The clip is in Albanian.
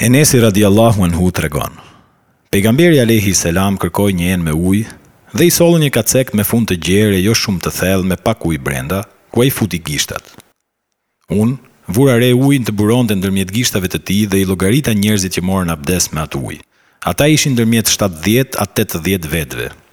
Enesi radijallahu anhu tregon, Pejgamberi alejhi selam kërkoi një enë me ujë dhe i sollën një kacek me fund të gjerë e jo shumë të thellë me pak ujë brenda, ku ai futi gishtat. Unë, vura re ujin të buronte ndërmjet gishtave të tij dhe i llogarita njerëzit që morën abdes me atë ujë. Ata ishin ndërmjet shtatëdhjetë a tetëdhjetë vetëve,